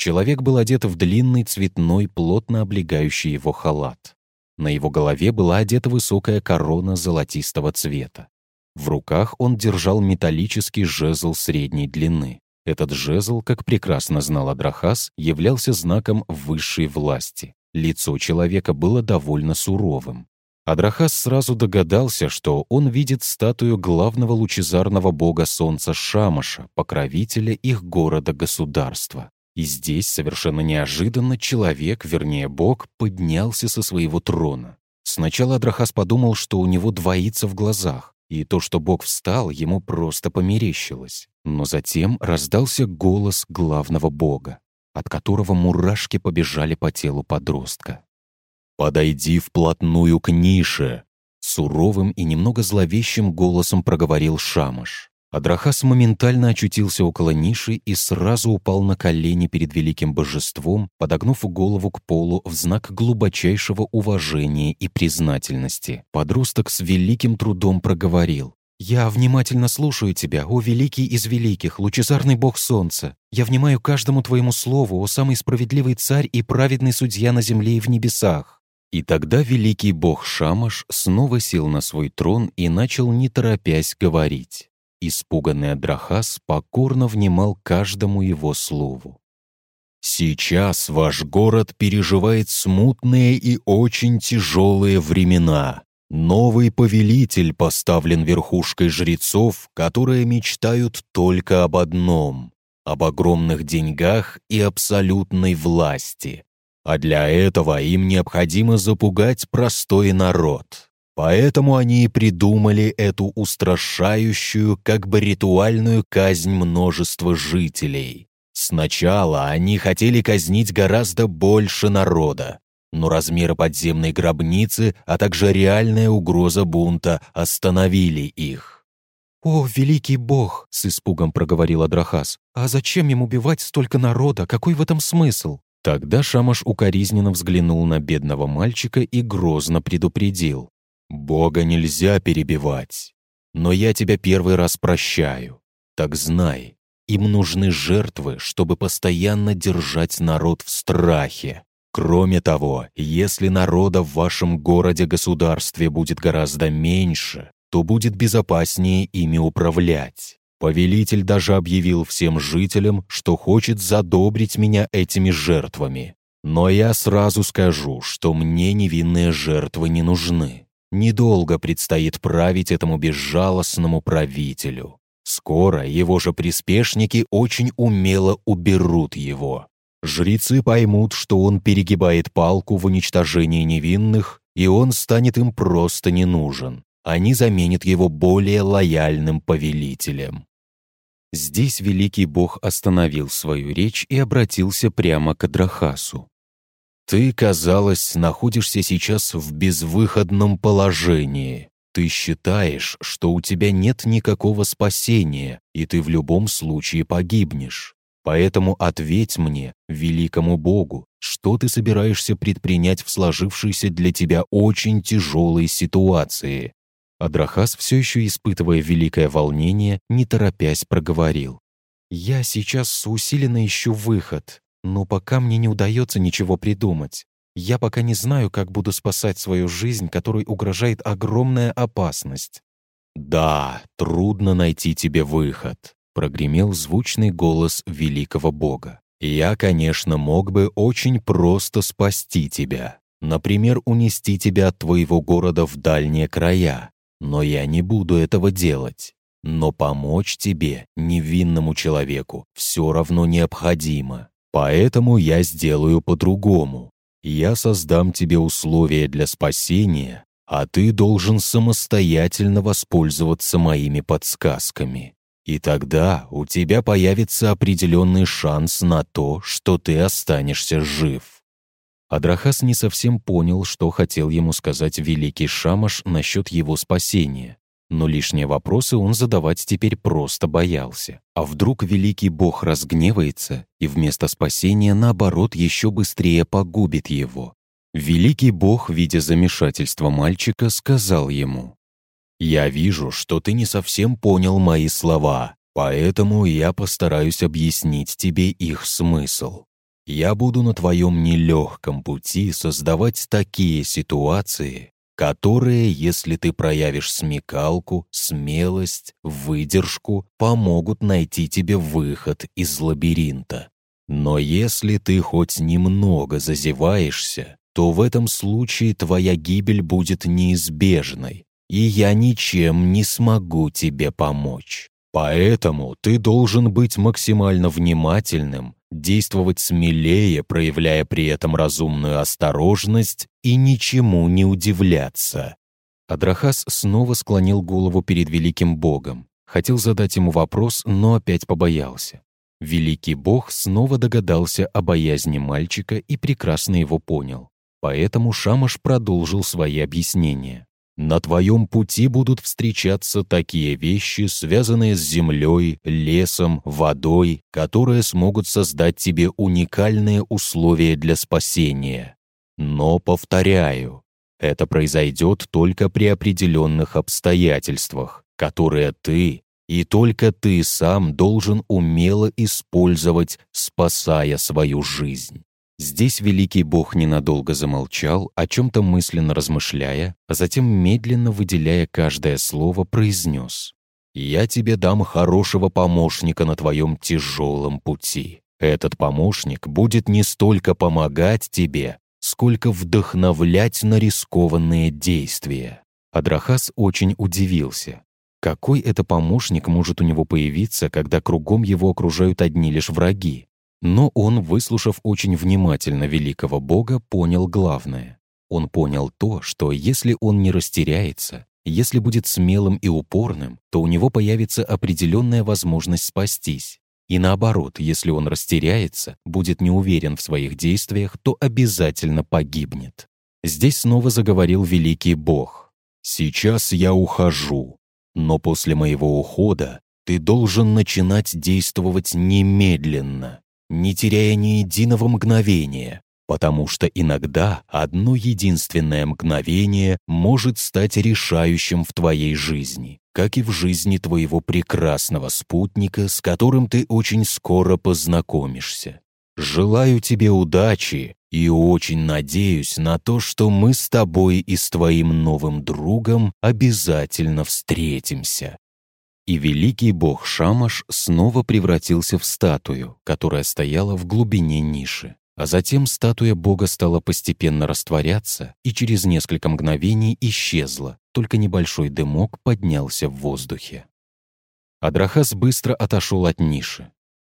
Человек был одет в длинный цветной, плотно облегающий его халат. На его голове была одета высокая корона золотистого цвета. В руках он держал металлический жезл средней длины. Этот жезл, как прекрасно знал Адрахас, являлся знаком высшей власти. Лицо человека было довольно суровым. Адрахас сразу догадался, что он видит статую главного лучезарного бога солнца Шамаша, покровителя их города-государства. И здесь, совершенно неожиданно, человек, вернее бог, поднялся со своего трона. Сначала Адрахас подумал, что у него двоится в глазах, и то, что Бог встал, ему просто померещилось. Но затем раздался голос главного Бога, от которого мурашки побежали по телу подростка. «Подойди вплотную к нише!» Суровым и немного зловещим голосом проговорил Шамаш. Адрахас моментально очутился около ниши и сразу упал на колени перед великим божеством, подогнув голову к полу в знак глубочайшего уважения и признательности. Подросток с великим трудом проговорил. «Я внимательно слушаю тебя, о великий из великих, лучезарный бог солнца. Я внимаю каждому твоему слову, о самый справедливый царь и праведный судья на земле и в небесах». И тогда великий бог Шамаш снова сел на свой трон и начал, не торопясь, говорить. Испуганный Адрахас покорно внимал каждому его слову. «Сейчас ваш город переживает смутные и очень тяжелые времена. Новый повелитель поставлен верхушкой жрецов, которые мечтают только об одном — об огромных деньгах и абсолютной власти. А для этого им необходимо запугать простой народ. Поэтому они и придумали эту устрашающую, как бы ритуальную казнь множества жителей. Сначала они хотели казнить гораздо больше народа, но размеры подземной гробницы, а также реальная угроза бунта остановили их. «О, великий бог!» — с испугом проговорил Адрахас. «А зачем им убивать столько народа? Какой в этом смысл?» Тогда Шамаш укоризненно взглянул на бедного мальчика и грозно предупредил. «Бога нельзя перебивать. Но я тебя первый раз прощаю. Так знай, им нужны жертвы, чтобы постоянно держать народ в страхе. Кроме того, если народа в вашем городе-государстве будет гораздо меньше, то будет безопаснее ими управлять. Повелитель даже объявил всем жителям, что хочет задобрить меня этими жертвами. Но я сразу скажу, что мне невинные жертвы не нужны. Недолго предстоит править этому безжалостному правителю. Скоро его же приспешники очень умело уберут его. Жрецы поймут, что он перегибает палку в уничтожении невинных, и он станет им просто не нужен. Они заменят его более лояльным повелителем. Здесь великий бог остановил свою речь и обратился прямо к Адрахасу. «Ты, казалось, находишься сейчас в безвыходном положении. Ты считаешь, что у тебя нет никакого спасения, и ты в любом случае погибнешь. Поэтому ответь мне, великому Богу, что ты собираешься предпринять в сложившейся для тебя очень тяжелой ситуации?» Адрахас, все еще испытывая великое волнение, не торопясь проговорил. «Я сейчас усиленно ищу выход, но пока мне не удается ничего придумать. Я пока не знаю, как буду спасать свою жизнь, которой угрожает огромная опасность». «Да, трудно найти тебе выход», прогремел звучный голос великого бога. «Я, конечно, мог бы очень просто спасти тебя. Например, унести тебя от твоего города в дальние края. Но я не буду этого делать. Но помочь тебе, невинному человеку, все равно необходимо. Поэтому я сделаю по-другому. Я создам тебе условия для спасения, а ты должен самостоятельно воспользоваться моими подсказками. И тогда у тебя появится определенный шанс на то, что ты останешься жив». Адрахас не совсем понял, что хотел ему сказать великий Шамаш насчет его спасения. Но лишние вопросы он задавать теперь просто боялся. А вдруг великий бог разгневается и вместо спасения, наоборот, еще быстрее погубит его? Великий бог, видя замешательство мальчика, сказал ему, «Я вижу, что ты не совсем понял мои слова, поэтому я постараюсь объяснить тебе их смысл. Я буду на твоем нелегком пути создавать такие ситуации, которые, если ты проявишь смекалку, смелость, выдержку, помогут найти тебе выход из лабиринта. Но если ты хоть немного зазеваешься, то в этом случае твоя гибель будет неизбежной, и я ничем не смогу тебе помочь. Поэтому ты должен быть максимально внимательным, действовать смелее, проявляя при этом разумную осторожность и ничему не удивляться». Адрахас снова склонил голову перед великим богом. Хотел задать ему вопрос, но опять побоялся. Великий бог снова догадался о боязни мальчика и прекрасно его понял. Поэтому Шамаш продолжил свои объяснения. На твоем пути будут встречаться такие вещи, связанные с землей, лесом, водой, которые смогут создать тебе уникальные условия для спасения. Но, повторяю, это произойдет только при определенных обстоятельствах, которые ты и только ты сам должен умело использовать, спасая свою жизнь. Здесь великий бог ненадолго замолчал, о чем-то мысленно размышляя, а затем, медленно выделяя каждое слово, произнес. «Я тебе дам хорошего помощника на твоем тяжелом пути. Этот помощник будет не столько помогать тебе, сколько вдохновлять на рискованные действия. Адрахас очень удивился. Какой это помощник может у него появиться, когда кругом его окружают одни лишь враги? Но он, выслушав очень внимательно великого бога, понял главное. Он понял то, что если он не растеряется, если будет смелым и упорным, то у него появится определенная возможность спастись. И наоборот, если он растеряется, будет неуверен в своих действиях, то обязательно погибнет. Здесь снова заговорил великий бог. «Сейчас я ухожу. Но после моего ухода ты должен начинать действовать немедленно, не теряя ни единого мгновения, потому что иногда одно единственное мгновение может стать решающим в твоей жизни, как и в жизни твоего прекрасного спутника, с которым ты очень скоро познакомишься. Желаю тебе удачи и очень надеюсь на то, что мы с тобой и с твоим новым другом обязательно встретимся». И великий бог Шамаш снова превратился в статую, которая стояла в глубине ниши. А затем статуя бога стала постепенно растворяться и через несколько мгновений исчезла, только небольшой дымок поднялся в воздухе. Адрахас быстро отошел от ниши.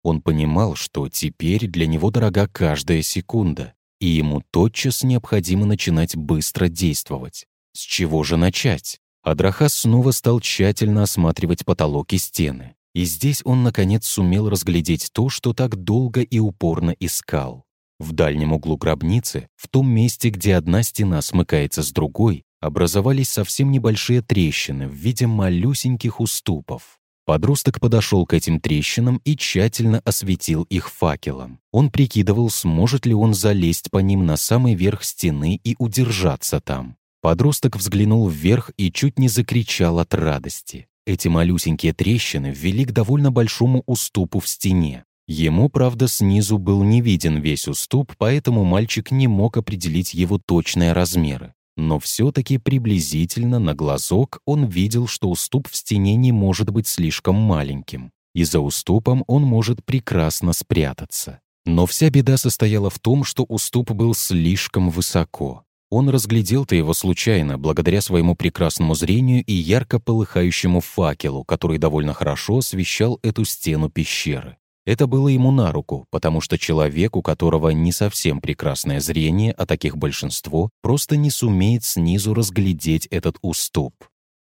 Он понимал, что теперь для него дорога каждая секунда, и ему тотчас необходимо начинать быстро действовать. С чего же начать? Адрахас снова стал тщательно осматривать потолок и стены. И здесь он, наконец, сумел разглядеть то, что так долго и упорно искал. В дальнем углу гробницы, в том месте, где одна стена смыкается с другой, образовались совсем небольшие трещины в виде малюсеньких уступов. Подросток подошел к этим трещинам и тщательно осветил их факелом. Он прикидывал, сможет ли он залезть по ним на самый верх стены и удержаться там. Подросток взглянул вверх и чуть не закричал от радости. Эти малюсенькие трещины ввели к довольно большому уступу в стене. Ему, правда, снизу был не виден весь уступ, поэтому мальчик не мог определить его точные размеры но все-таки приблизительно на глазок он видел, что уступ в стене не может быть слишком маленьким, и за уступом он может прекрасно спрятаться. Но вся беда состояла в том, что уступ был слишком высоко. Он разглядел-то его случайно, благодаря своему прекрасному зрению и ярко полыхающему факелу, который довольно хорошо освещал эту стену пещеры. Это было ему на руку, потому что человек, у которого не совсем прекрасное зрение, а таких большинство, просто не сумеет снизу разглядеть этот уступ.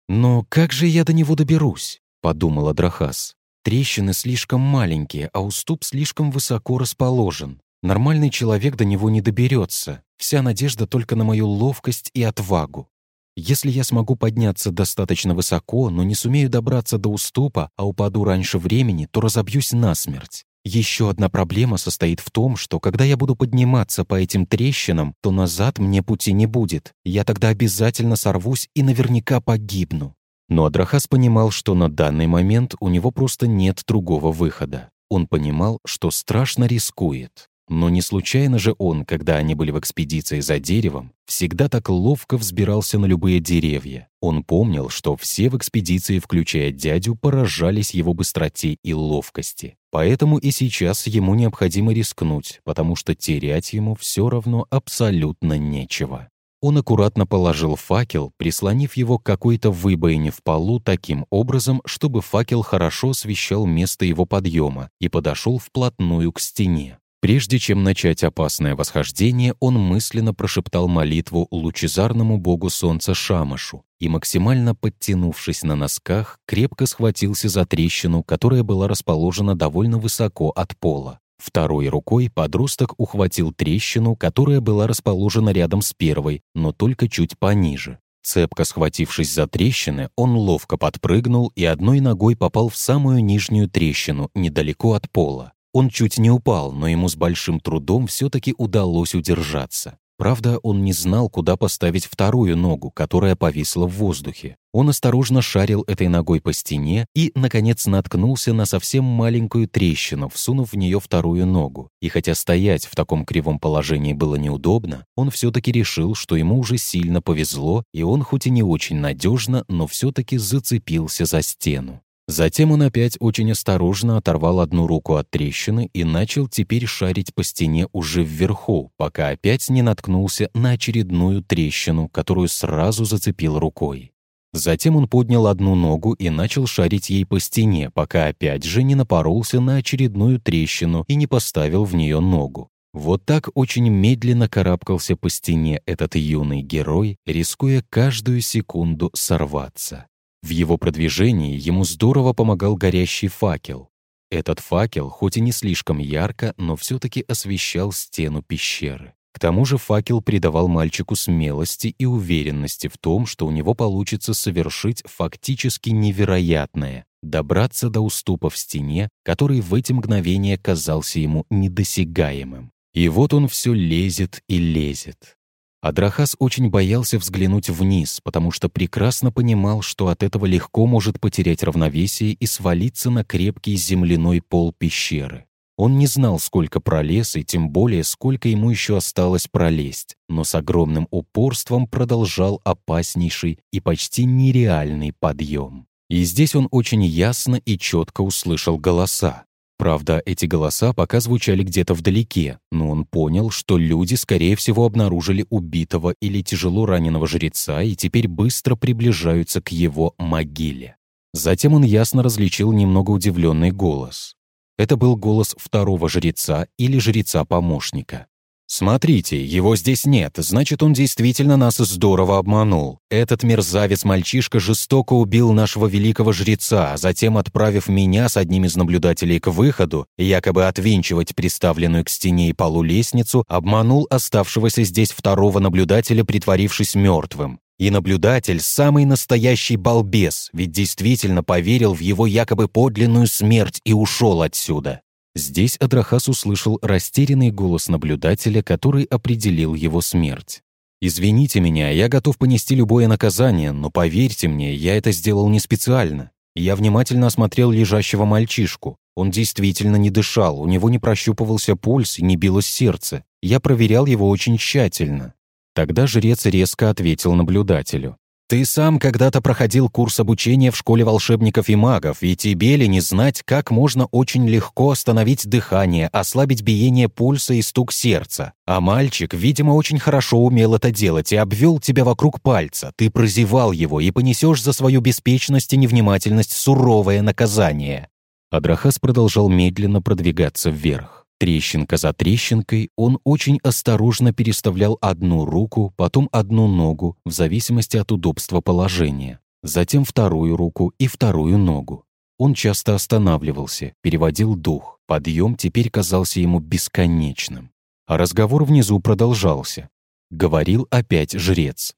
«Но как же я до него доберусь?» — подумал Адрахас. «Трещины слишком маленькие, а уступ слишком высоко расположен. Нормальный человек до него не доберется. Вся надежда только на мою ловкость и отвагу. Если я смогу подняться достаточно высоко, но не сумею добраться до уступа, а упаду раньше времени, то разобьюсь насмерть. Еще одна проблема состоит в том, что когда я буду подниматься по этим трещинам, то назад мне пути не будет. Я тогда обязательно сорвусь и наверняка погибну. Но Адрахас понимал, что на данный момент у него просто нет другого выхода. Он понимал, что страшно рискует. Но не случайно же он, когда они были в экспедиции за деревом, всегда так ловко взбирался на любые деревья. Он помнил, что все в экспедиции, включая дядю, поражались его быстроте и ловкости. Поэтому и сейчас ему необходимо рискнуть, потому что терять ему все равно абсолютно нечего. Он аккуратно положил факел, прислонив его к какой-то выбоине в полу таким образом, чтобы факел хорошо освещал место его подъема и подошел вплотную к стене. Прежде чем начать опасное восхождение, он мысленно прошептал молитву лучезарному богу солнца Шамашу и, максимально подтянувшись на носках, крепко схватился за трещину, которая была расположена довольно высоко от пола. Второй рукой подросток ухватил трещину, которая была расположена рядом с первой, но только чуть пониже. Цепко схватившись за трещины, он ловко подпрыгнул и одной ногой попал в самую нижнюю трещину, недалеко от пола. Он чуть не упал, но ему с большим трудом все-таки удалось удержаться. Правда, он не знал, куда поставить вторую ногу, которая повисла в воздухе. Он осторожно шарил этой ногой по стене и, наконец, наткнулся на совсем маленькую трещину, всунув в нее вторую ногу. И хотя стоять в таком кривом положении было неудобно, он все-таки решил, что ему уже сильно повезло, и он хоть и не очень надежно, но все-таки зацепился за стену. Затем он опять очень осторожно оторвал одну руку от трещины и начал теперь шарить по стене уже вверху, пока опять не наткнулся на очередную трещину, которую сразу зацепил рукой. Затем он поднял одну ногу и начал шарить ей по стене, пока опять же не напоролся на очередную трещину и не поставил в нее ногу. Вот так очень медленно карабкался по стене этот юный герой, рискуя каждую секунду сорваться. В его продвижении ему здорово помогал горящий факел. Этот факел, хоть и не слишком ярко, но все-таки освещал стену пещеры. К тому же факел придавал мальчику смелости и уверенности в том, что у него получится совершить фактически невероятное — добраться до уступа в стене, который в эти мгновения казался ему недосягаемым. И вот он все лезет и лезет. Адрахас очень боялся взглянуть вниз, потому что прекрасно понимал, что от этого легко может потерять равновесие и свалиться на крепкий земляной пол пещеры. Он не знал, сколько пролез, и тем более, сколько ему еще осталось пролезть, но с огромным упорством продолжал опаснейший и почти нереальный подъем. И здесь он очень ясно и четко услышал голоса. Правда, эти голоса пока звучали где-то вдалеке, но он понял, что люди, скорее всего, обнаружили убитого или тяжело раненого жреца и теперь быстро приближаются к его могиле. Затем он ясно различил немного удивленный голос. Это был голос второго жреца или жреца-помощника. «Смотрите, его здесь нет, значит, он действительно нас здорово обманул. Этот мерзавец-мальчишка жестоко убил нашего великого жреца, а затем, отправив меня с одним из наблюдателей к выходу, якобы отвинчивать приставленную к стене и полу лестницу, обманул оставшегося здесь второго наблюдателя, притворившись мертвым. И наблюдатель — самый настоящий балбес, ведь действительно поверил в его якобы подлинную смерть и ушел отсюда. Здесь Адрахас услышал растерянный голос наблюдателя, который определил его смерть. «Извините меня, я готов понести любое наказание, но поверьте мне, я это сделал не специально. Я внимательно осмотрел лежащего мальчишку. Он действительно не дышал, у него не прощупывался пульс и не билось сердце. Я проверял его очень тщательно. Тогда жрец резко ответил наблюдателю. «Ты сам когда-то проходил курс обучения в школе волшебников и магов, и тебе ли не знать, как можно очень легко остановить дыхание, ослабить биение пульса и стук сердца. А мальчик, видимо, очень хорошо умел это делать и обвел тебя вокруг пальца. Ты прозевал его и понесешь за свою беспечность и невнимательность суровое наказание». Адрахас продолжал медленно продвигаться вверх. Трещинка за трещинкой он очень осторожно переставлял одну руку, потом одну ногу, в зависимости от удобства положения, затем вторую руку и вторую ногу. Он часто останавливался, переводил дух, подъем теперь казался ему бесконечным. А разговор внизу продолжался. Говорил опять жрец.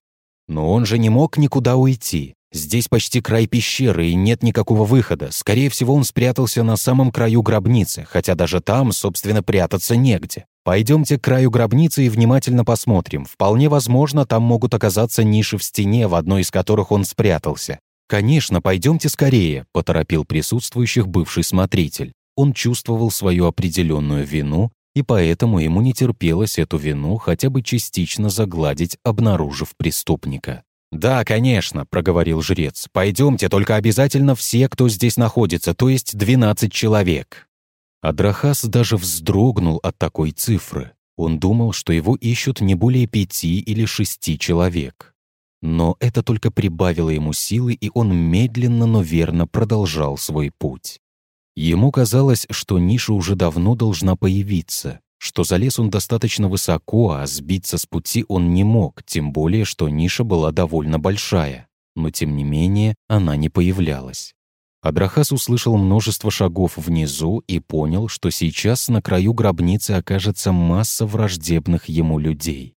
Но он же не мог никуда уйти. Здесь почти край пещеры и нет никакого выхода. Скорее всего, он спрятался на самом краю гробницы, хотя даже там, собственно, прятаться негде. Пойдемте к краю гробницы и внимательно посмотрим. Вполне возможно, там могут оказаться ниши в стене, в одной из которых он спрятался. «Конечно, пойдемте скорее», — поторопил присутствующих бывший смотритель. Он чувствовал свою определенную вину, и поэтому ему не терпелось эту вину хотя бы частично загладить, обнаружив преступника. «Да, конечно», — проговорил жрец. «Пойдемте, только обязательно все, кто здесь находится, то есть двенадцать человек». Адрахас даже вздрогнул от такой цифры. Он думал, что его ищут не более пяти или шести человек. Но это только прибавило ему силы, и он медленно, но верно продолжал свой путь. Ему казалось, что ниша уже давно должна появиться, что залез он достаточно высоко, а сбиться с пути он не мог, тем более, что ниша была довольно большая. Но, тем не менее, она не появлялась. Адрахас услышал множество шагов внизу и понял, что сейчас на краю гробницы окажется масса враждебных ему людей.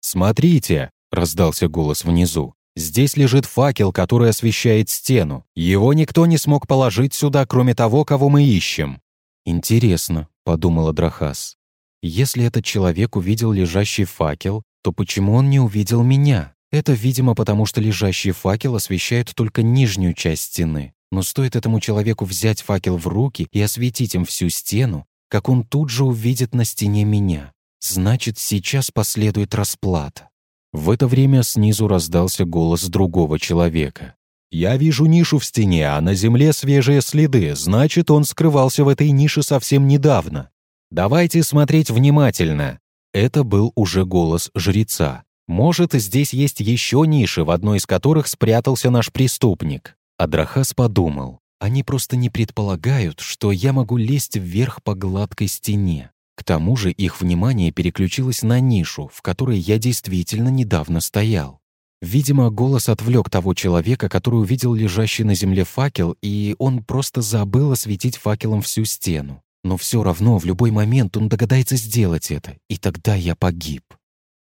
«Смотрите!» — раздался голос внизу. «Здесь лежит факел, который освещает стену. Его никто не смог положить сюда, кроме того, кого мы ищем». «Интересно», — подумал Адрахас. Если этот человек увидел лежащий факел, то почему он не увидел меня? Это, видимо, потому что лежащий факел освещает только нижнюю часть стены. Но стоит этому человеку взять факел в руки и осветить им всю стену, как он тут же увидит на стене меня. Значит, сейчас последует расплата. В это время снизу раздался голос другого человека. «Я вижу нишу в стене, а на земле свежие следы, значит, он скрывался в этой нише совсем недавно. Давайте смотреть внимательно. Это был уже голос жреца. Может, здесь есть еще ниши, в одной из которых спрятался наш преступник. Адрахас подумал. Они просто не предполагают, что я могу лезть вверх по гладкой стене. К тому же их внимание переключилось на нишу, в которой я действительно недавно стоял. Видимо, голос отвлек того человека, который увидел лежащий на земле факел, и он просто забыл осветить факелом всю стену. Но все равно в любой момент он догадается сделать это, и тогда я погиб.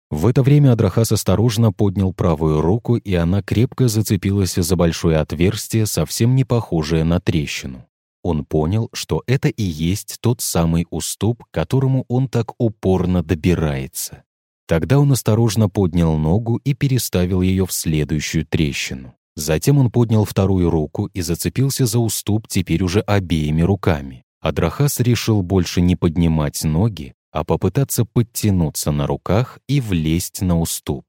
В это время Адрахас осторожно поднял правую руку, и она крепко зацепилась за большое отверстие, совсем не похожее на трещину. Он понял, что это и есть тот самый уступ, к которому он так упорно добирается. Тогда он осторожно поднял ногу и переставил ее в следующую трещину. Затем он поднял вторую руку и зацепился за уступ теперь уже обеими руками. Адрахас решил больше не поднимать ноги, а попытаться подтянуться на руках и влезть на уступ.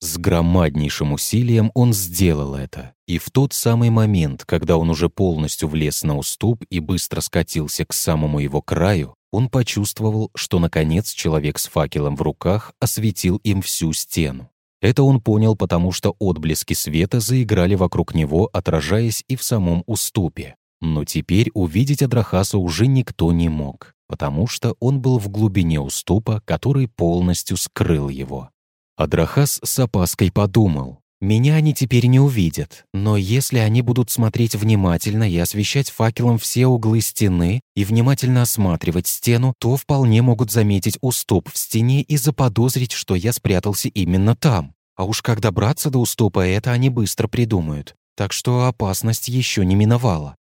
С громаднейшим усилием он сделал это, и в тот самый момент, когда он уже полностью влез на уступ и быстро скатился к самому его краю, он почувствовал, что, наконец, человек с факелом в руках осветил им всю стену. Это он понял, потому что отблески света заиграли вокруг него, отражаясь и в самом уступе. Но теперь увидеть Адрахаса уже никто не мог потому что он был в глубине уступа, который полностью скрыл его. Адрахас с опаской подумал, «Меня они теперь не увидят, но если они будут смотреть внимательно и освещать факелом все углы стены и внимательно осматривать стену, то вполне могут заметить уступ в стене и заподозрить, что я спрятался именно там. А уж как добраться до уступа, это они быстро придумают. Так что опасность еще не миновала.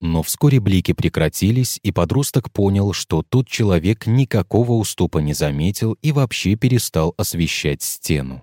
Но вскоре блики прекратились, и подросток понял, что тот человек никакого уступа не заметил и вообще перестал освещать стену.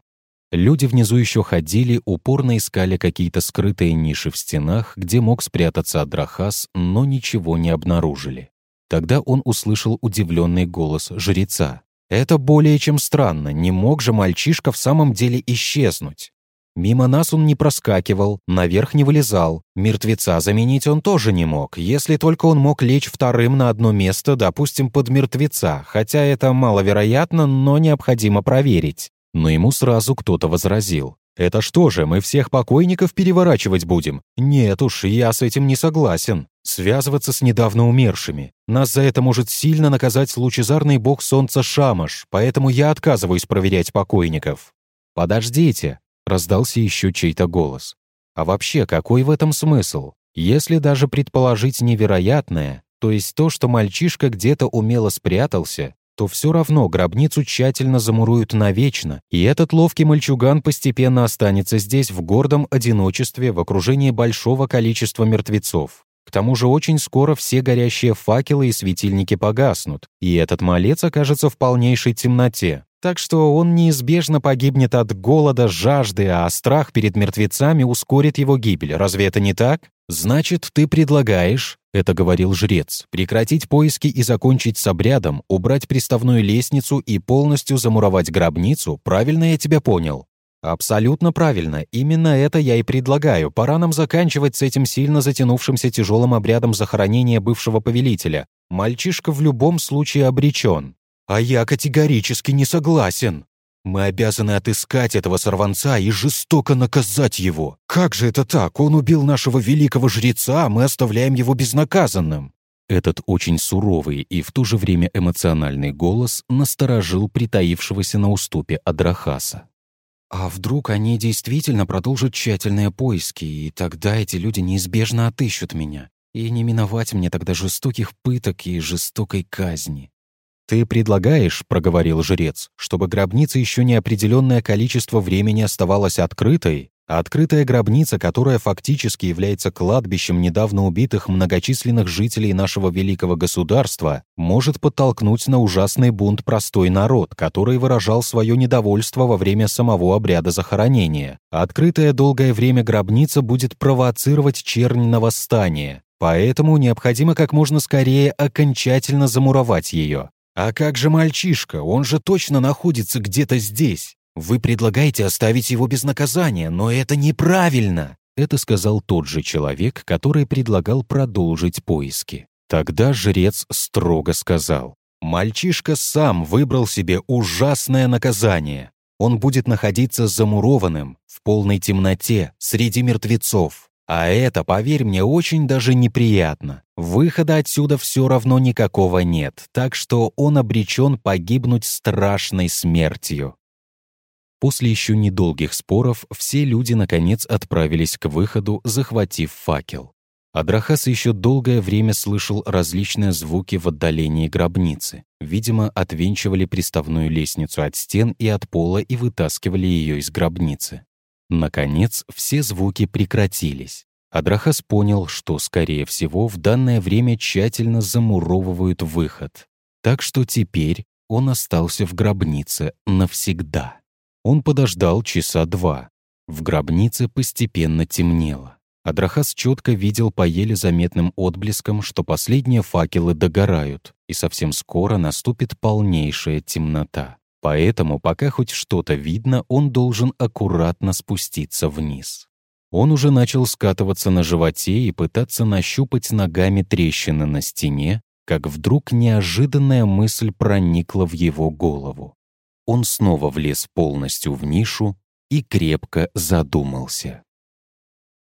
Люди внизу еще ходили, упорно искали какие-то скрытые ниши в стенах, где мог спрятаться Адрахас, но ничего не обнаружили. Тогда он услышал удивленный голос жреца. «Это более чем странно, не мог же мальчишка в самом деле исчезнуть?» Мимо нас он не проскакивал, наверх не вылезал. Мертвеца заменить он тоже не мог, если только он мог лечь вторым на одно место, допустим, под мертвеца, хотя это маловероятно, но необходимо проверить. Но ему сразу кто-то возразил. «Это что же, мы всех покойников переворачивать будем? Нет уж, я с этим не согласен. Связываться с недавно умершими. Нас за это может сильно наказать лучезарный бог солнца Шамаш, поэтому я отказываюсь проверять покойников». «Подождите», раздался еще чей-то голос. А вообще, какой в этом смысл? Если даже предположить невероятное, то есть то, что мальчишка где-то умело спрятался, то все равно гробницу тщательно замуруют навечно, и этот ловкий мальчуган постепенно останется здесь в гордом одиночестве в окружении большого количества мертвецов. К тому же очень скоро все горящие факелы и светильники погаснут, и этот малец окажется в полнейшей темноте. Так что он неизбежно погибнет от голода, жажды, а страх перед мертвецами ускорит его гибель. Разве это не так? Значит, ты предлагаешь, это говорил жрец, прекратить поиски и закончить с обрядом, убрать приставную лестницу и полностью замуровать гробницу, правильно я тебя понял? Абсолютно правильно. Именно это я и предлагаю. Пора нам заканчивать с этим сильно затянувшимся тяжелым обрядом захоронения бывшего повелителя. Мальчишка в любом случае обречен. А я категорически не согласен. Мы обязаны отыскать этого сорванца и жестоко наказать его. Как же это так? Он убил нашего великого жреца, а мы оставляем его безнаказанным. Этот очень суровый и в то же время эмоциональный голос насторожил притаившегося на уступе Адрахаса. А вдруг они действительно продолжат тщательные поиски, и тогда эти люди неизбежно отыщут меня, и не миновать мне тогда жестоких пыток и жестокой казни. «Ты предлагаешь, — проговорил жрец, — чтобы гробница еще неопределенное количество времени оставалась открытой, а открытая гробница, которая фактически является кладбищем недавно убитых многочисленных жителей нашего великого государства, может подтолкнуть на ужасный бунт простой народ, который выражал свое недовольство во время самого обряда захоронения. Открытая долгое время гробница будет провоцировать чернь на восстание, поэтому необходимо как можно скорее окончательно замуровать ее. «А как же мальчишка? Он же точно находится где-то здесь. Вы предлагаете оставить его без наказания, но это неправильно!» Это сказал тот же человек, который предлагал продолжить поиски. Тогда жрец строго сказал, «Мальчишка сам выбрал себе ужасное наказание. Он будет находиться замурованным, в полной темноте, среди мертвецов. А это, поверь мне, очень даже неприятно. Выхода отсюда все равно никакого нет, так что он обречен погибнуть страшной смертью. После еще недолгих споров все люди, наконец, отправились к выходу, захватив факел. Адрахас еще долгое время слышал различные звуки в отдалении гробницы. Видимо, отвинчивали приставную лестницу от стен и от пола и вытаскивали ее из гробницы. Наконец, все звуки прекратились. Адрахас понял, что, скорее всего, в данное время тщательно замуровывают выход. Так что теперь он остался в гробнице навсегда. Он подождал часа два. В гробнице постепенно темнело. Адрахас четко видел по еле заметным отблескам, что последние факелы догорают, и совсем скоро наступит полнейшая темнота. Поэтому, пока хоть что-то видно, он должен аккуратно спуститься вниз. Он уже начал скатываться на животе и пытаться нащупать ногами трещины на стене, как вдруг неожиданная мысль проникла в его голову. Он снова влез полностью в нишу и крепко задумался.